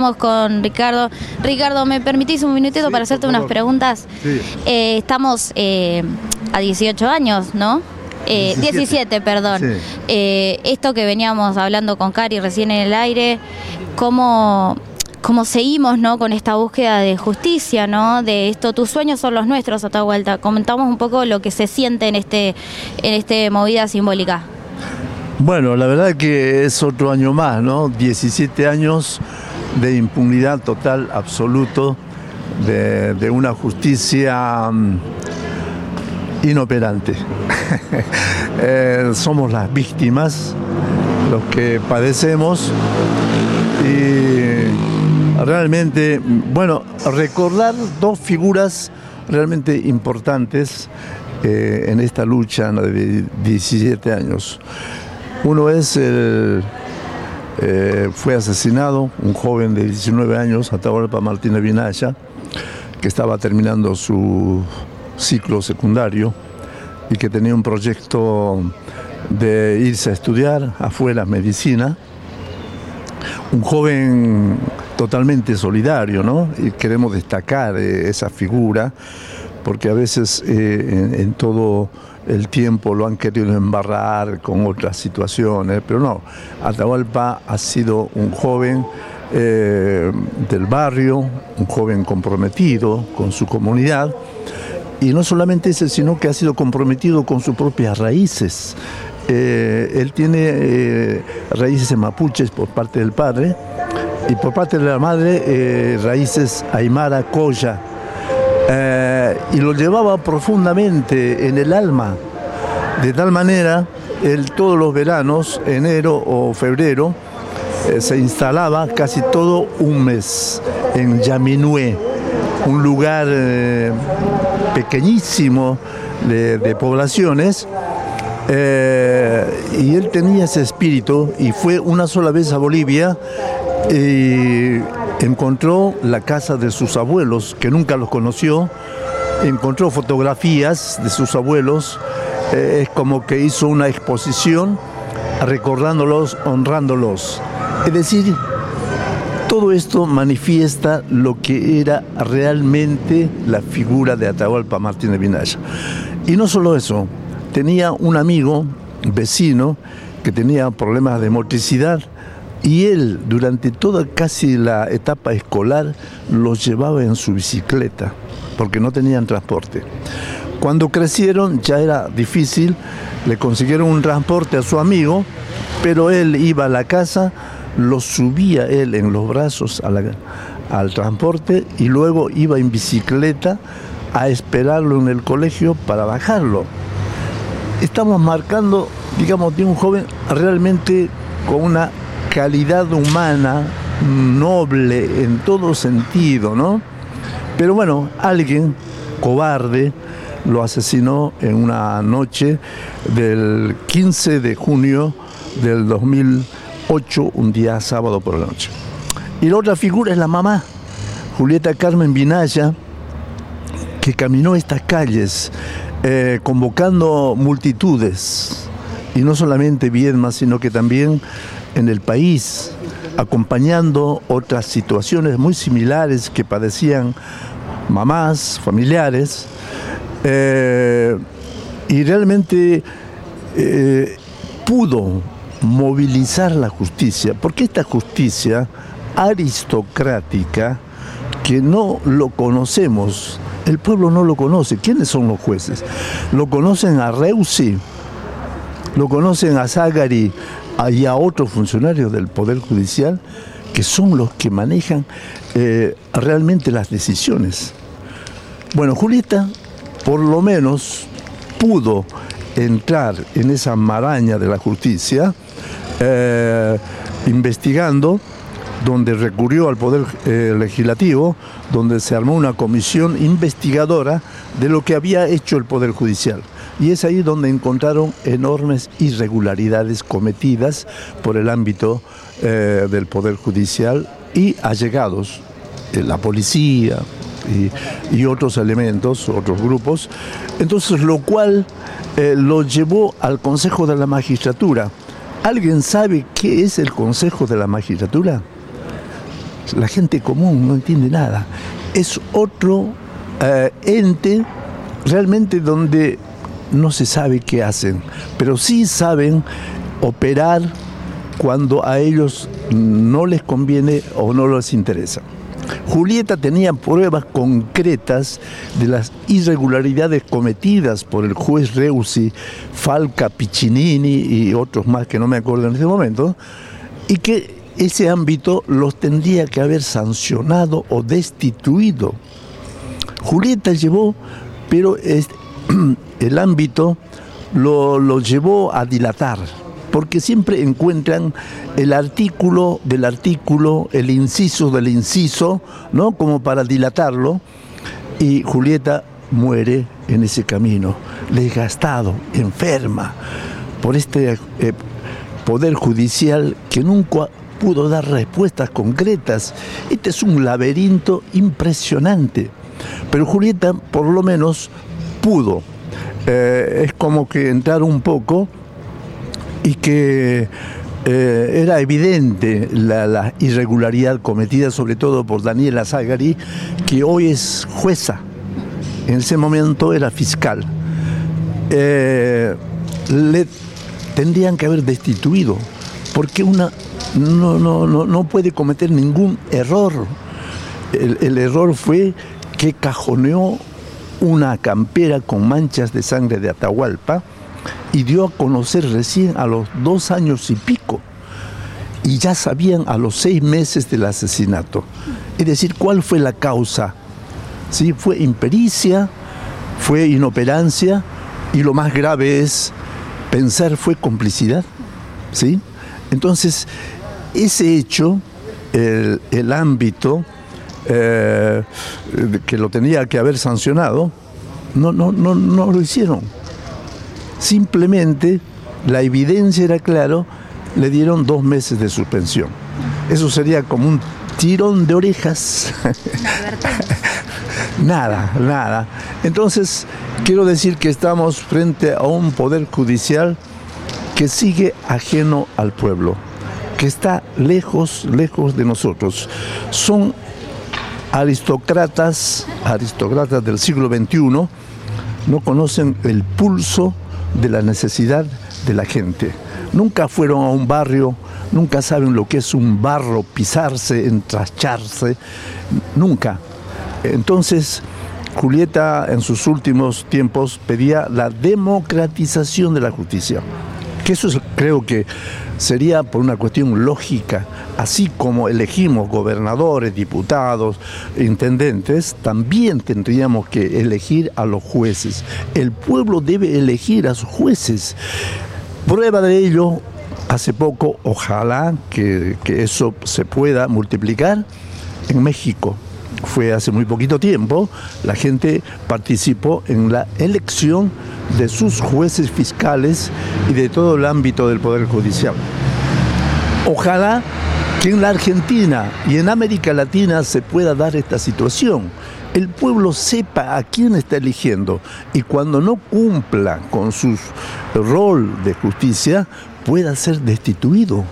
Estamos con Ricardo. Ricardo, ¿me permitís un minutito para hacerte unas preguntas? Sí. Eh, estamos eh, a 18 años, ¿no? Eh, 17. 17, perdón. Sí. Eh, esto que veníamos hablando con Cari recién en el aire, ¿cómo, cómo seguimos ¿no? con esta búsqueda de justicia, ¿no? De esto, tus sueños son los nuestros, Atahualta. Comentamos un poco lo que se siente en este, en este movida simbólica. Bueno, la verdad que es otro año más, ¿no? 17 años de impunidad total, absoluto, de, una justicia mm, inoperante. Eh, somos las víctimas, los que padecemos y realmente, bueno, recordar dos figuras realmente importantes eh, en esta lucha de 17 años. Uno es el, eh, fue asesinado un joven de 19 años, Atahualpa Martínez Vinaya, que estaba terminando su ciclo secundario y que tenía un proyecto de irse a estudiar afuera medicina. Un joven totalmente solidario, ¿no? Y queremos destacar eh, esa figura porque a veces eh, en, en todo el tiempo lo han querido embarrar con otras situaciones, pero no, Atahualpa ha sido un joven eh, del barrio, un joven comprometido con su comunidad, y no solamente ese, sino que ha sido comprometido con sus propias raíces. Eh, él tiene eh, raíces mapuches por parte del padre, y por parte de la madre raíces aymara, coya, y lo llevaba profundamente en el alma, de tal manera, él todos los veranos, enero o febrero, eh, se instalaba casi todo un mes en Yaminué, un lugar eh, pequeñísimo de, poblaciones, eh, y él tenía ese espíritu y fue una sola vez a Bolivia y encontró la casa de sus abuelos, que nunca los conoció, encontró fotografías de sus abuelos, eh, es como que hizo una exposición recordándolos, honrándolos. Es decir, todo esto manifiesta lo que era realmente la figura de Atahualpa Martínez Vinaya. Y no solo eso, tenía un amigo, vecino, que tenía problemas de motricidad y él durante toda casi la etapa escolar los llevaba en su bicicleta porque no tenían transporte. Cuando crecieron ya era difícil, le consiguieron un transporte a su amigo, pero él iba a la casa, lo subía él en los brazos al transporte y luego iba en bicicleta a esperarlo en el colegio para bajarlo estamos marcando, digamos, de un joven realmente con una calidad humana noble en todo sentido, ¿no? Pero bueno, alguien cobarde lo asesinó en una noche del 15 de junio del 2008, un día sábado por la noche. Y la otra figura es la mamá, Julieta Carmen Vinaya, que caminó estas calles eh, convocando multitudes, y no solamente Viedma, sino que también en el país, acompañando otras situaciones muy similares que padecían mamás, familiares, eh, y realmente eh, pudo movilizar la justicia, porque esta justicia aristocrática, que no lo conocemos, el pueblo no lo conoce. ¿Quiénes son los jueces? Lo conocen a Reusi, lo conocen a Zagari y a otros funcionarios del Poder Judicial, que son los que manejan eh, realmente las decisiones. Bueno, Julieta, por lo menos, pudo entrar en esa maraña de la justicia, eh, investigando, donde recurrió al Poder eh, Legislativo, donde se armó una comisión investigadora de lo que había hecho el Poder Judicial. Y es ahí donde encontraron enormes irregularidades cometidas por el ámbito eh, del Poder Judicial y allegados, eh, la policía y, otros elementos, otros grupos. Entonces, lo cual eh, lo llevó al Consejo de la Magistratura. ¿Alguien sabe qué es el Consejo de la Magistratura? La gente común no entiende nada. Es otro eh, ente realmente donde no se sabe qué hacen, pero sí saben operar cuando a ellos no les conviene o no les interesa. Julieta tenía pruebas concretas de las irregularidades cometidas por el juez Reusi, Falca, Piccinini y otros más que no me acuerdo en este momento, y que ese ámbito los tendría que haber sancionado o destituido. Julieta llevó, pero el ámbito lo, lo llevó a dilatar porque siempre encuentran el artículo del artículo, el inciso del inciso, ¿no? Como para dilatarlo. Y Julieta muere en ese camino, desgastado, enferma, por este eh, poder judicial que nunca pudo dar respuestas concretas. Este es un laberinto impresionante. Pero Julieta por lo menos pudo. Eh, es como que entrar un poco y que eh, era evidente la, irregularidad cometida sobre todo por Daniela Zagari, que hoy es jueza, en ese momento era fiscal. Eh, le tendrían que haber destituido, porque una no, no, no, no puede cometer ningún error. El, el error fue que cajoneó una campera con manchas de sangre de Atahualpa, y dio a conocer recién a los dos años y pico. Y ya sabían a los seis meses del asesinato. Es decir, ¿cuál fue la causa? ¿Sí? Fue impericia, fue inoperancia y lo más grave es pensar fue complicidad. ¿Sí? Entonces, ese hecho, el, ámbito eh, que lo tenía que haber sancionado, no, no, no, no lo hicieron. Simplemente la evidencia era claro, le dieron dos meses de suspensión. Eso sería como un tirón de orejas. nada, nada. Entonces, quiero decir que estamos frente a un poder judicial que sigue ajeno al pueblo, que está lejos, lejos de nosotros. Son aristócratas, aristócratas del siglo XXI, no conocen el pulso de la necesidad de la gente. Nunca fueron a un barrio, nunca saben lo que es un barro, pisarse, entracharse, nunca. Entonces, Julieta en sus últimos tiempos pedía la democratización de la justicia, eso creo que sería por una cuestión lógica, así como elegimos gobernadores, diputados, intendentes, también tendríamos que elegir a los jueces. El pueblo debe elegir a sus jueces. Prueba de ello, hace poco, ojalá que, que eso se pueda multiplicar en México fue hace muy poquito tiempo, la gente participó en la elección de sus jueces fiscales y de todo el ámbito del Poder Judicial. Ojalá que en la Argentina y en América Latina se pueda dar esta situación. El pueblo sepa a quién está eligiendo y cuando no cumpla con su rol de justicia pueda ser destituido.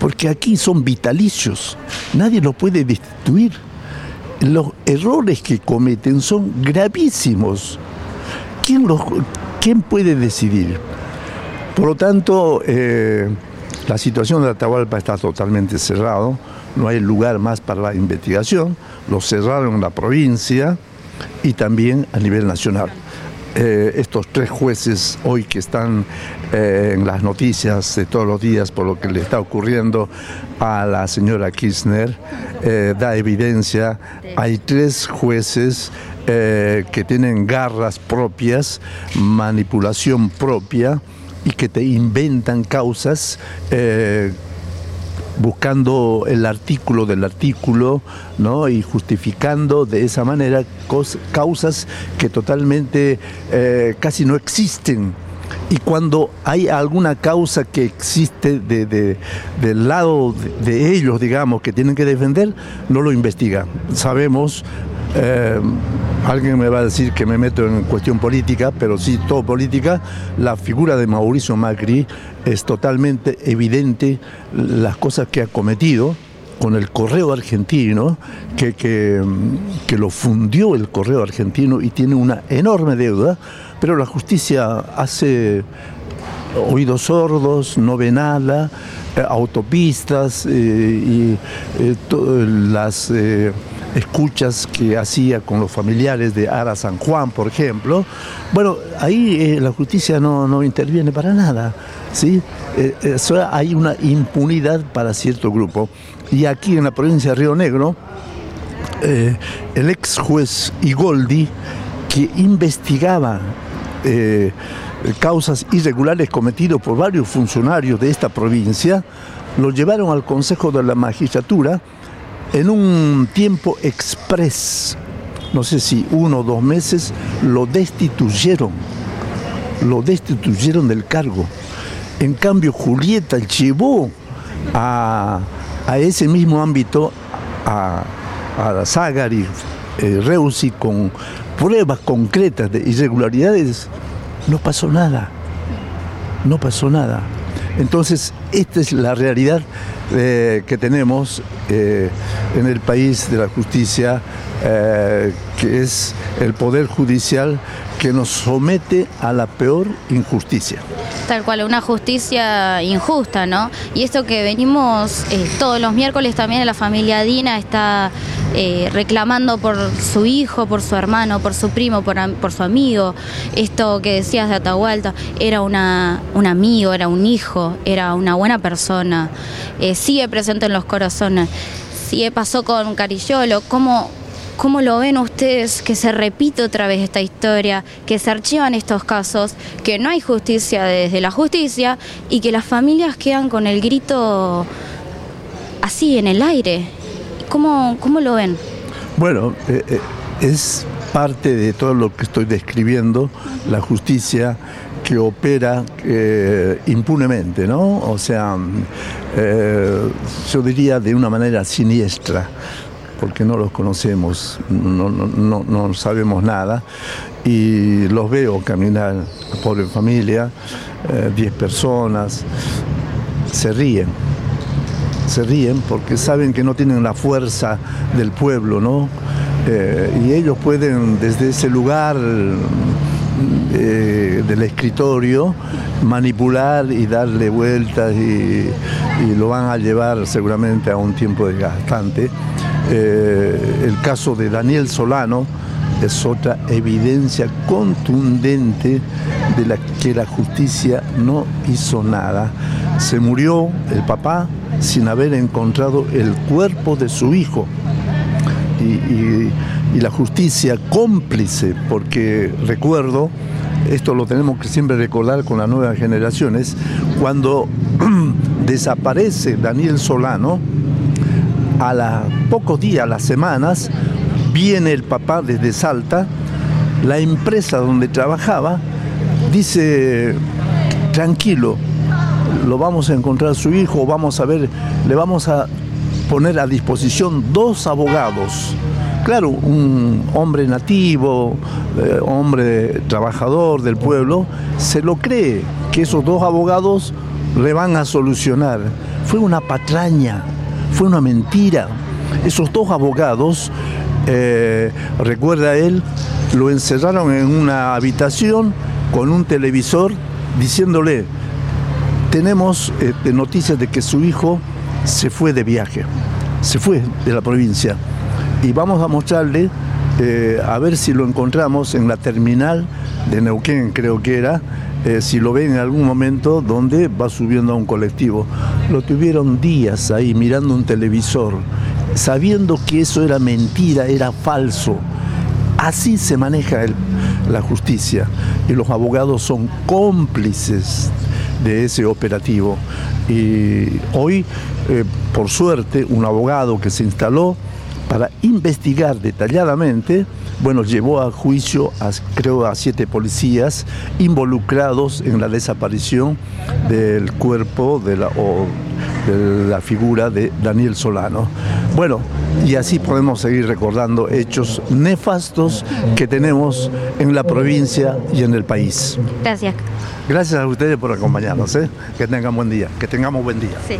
Porque aquí son vitalicios, nadie lo puede destituir los errores que cometen son gravísimos. ¿Quién, los, quién puede decidir? Por lo tanto, eh, la situación de Atahualpa está totalmente cerrado, no hay lugar más para la investigación, lo cerraron en la provincia y también a nivel nacional. Eh, estos tres jueces hoy que están eh, en las noticias de todos los días por lo que le está ocurriendo a la señora Kirchner, eh, da evidencia, hay tres jueces que tienen garras propias, manipulación propia y que te inventan causas buscando el artículo del artículo ¿no? y justificando de esa manera causas que totalmente eh, casi no existen. Y cuando hay alguna causa que existe de, del lado de, ellos, digamos, que tienen que defender, no lo investigan. Sabemos eh, alguien me va a decir que me meto en cuestión política, pero sí, todo política. La figura de Mauricio Macri es totalmente evidente las cosas que ha cometido con el correo argentino, que, que, lo fundió el correo argentino y tiene una enorme deuda, pero la justicia hace oídos sordos, no ve nada, eh, autopistas eh, y las escuchas que hacía con los familiares de Ara San Juan, por ejemplo, bueno, ahí la justicia no, no, interviene para nada, ¿sí? hay una impunidad para cierto grupo. Y aquí en la provincia de Río Negro, el ex juez Igoldi, que investigaba causas irregulares cometidos por varios funcionarios de esta provincia, lo llevaron al Consejo de la Magistratura en un tiempo express, no sé si uno o dos meses, lo destituyeron, lo destituyeron del cargo. En cambio, Julieta llevó a, ese mismo ámbito a, a Zagari, eh, Reusi, con pruebas concretas de irregularidades no pasó nada. No pasó nada. Entonces, esta es la realidad eh, que tenemos eh, en el país de la justicia, eh, que es el poder judicial que nos somete a la peor injusticia. Tal cual, una justicia injusta, ¿no? Y esto que venimos todos los miércoles también la familia Dina está eh, reclamando por su hijo, por su hermano, por su primo, por, por su amigo. Esto que decías de Atahualta, era una, un amigo, era un hijo, era una buena persona. Eh, sigue presente en los corazones. Sigue pasó con Carillolo. ¿Cómo, ¿Cómo lo ven ustedes que se repite otra vez esta historia, que se archivan estos casos, que no hay justicia desde la justicia y que las familias quedan con el grito así en el aire? ¿Cómo, cómo lo ven? Bueno, eh, eh, es parte de todo lo que estoy describiendo, la justicia que opera eh, impunemente, ¿no? O sea, yo diría de una manera siniestra, porque no los conocemos, no, no, no sabemos nada, y los veo caminar, pobre familia, 10 personas, se ríen se ríen porque saben que no tienen la fuerza del pueblo, ¿no? Eh, y ellos pueden desde ese lugar eh, del escritorio manipular y darle vueltas y, lo van a llevar seguramente a un tiempo desgastante. Eh, el caso de Daniel Solano es otra evidencia contundente de la que la justicia no hizo nada. Se murió el papá, sin haber encontrado el cuerpo de su hijo. Y, la justicia cómplice, porque recuerdo, esto lo tenemos que siempre recordar con las nuevas generaciones, cuando desaparece Daniel Solano, a los pocos días, a las semanas, viene el papá desde Salta, la empresa donde trabajaba dice, tranquilo, lo vamos a encontrar su hijo, vamos a ver, le vamos a poner a disposición dos abogados. Claro, un hombre nativo, eh, hombre trabajador del pueblo, se lo cree que esos dos abogados le van a solucionar. Fue una patraña, fue una mentira. Esos dos abogados, eh, recuerda él, lo encerraron en una habitación con un televisor diciéndole, tenemos este, noticias de que su hijo se fue de viaje, se fue de la provincia. Y vamos a mostrarle, eh, a ver si lo encontramos en la terminal de Neuquén, creo que era, eh, si lo ven en algún momento donde va subiendo a un colectivo. Lo tuvieron días ahí mirando un televisor, sabiendo que eso era mentira, era falso. Así se maneja la justicia y los abogados son cómplices de ese operativo. Y hoy, eh, por suerte, un abogado que se instaló para investigar detalladamente, bueno, llevó a juicio a, creo a siete policías involucrados en la desaparición del cuerpo de la, o de la figura de Daniel Solano. Bueno, y así podemos seguir recordando hechos nefastos que tenemos en la provincia y en el país. Gracias. Gracias a ustedes por acompañarnos. ¿eh? Que tengan buen día. Que tengamos buen día. Sí.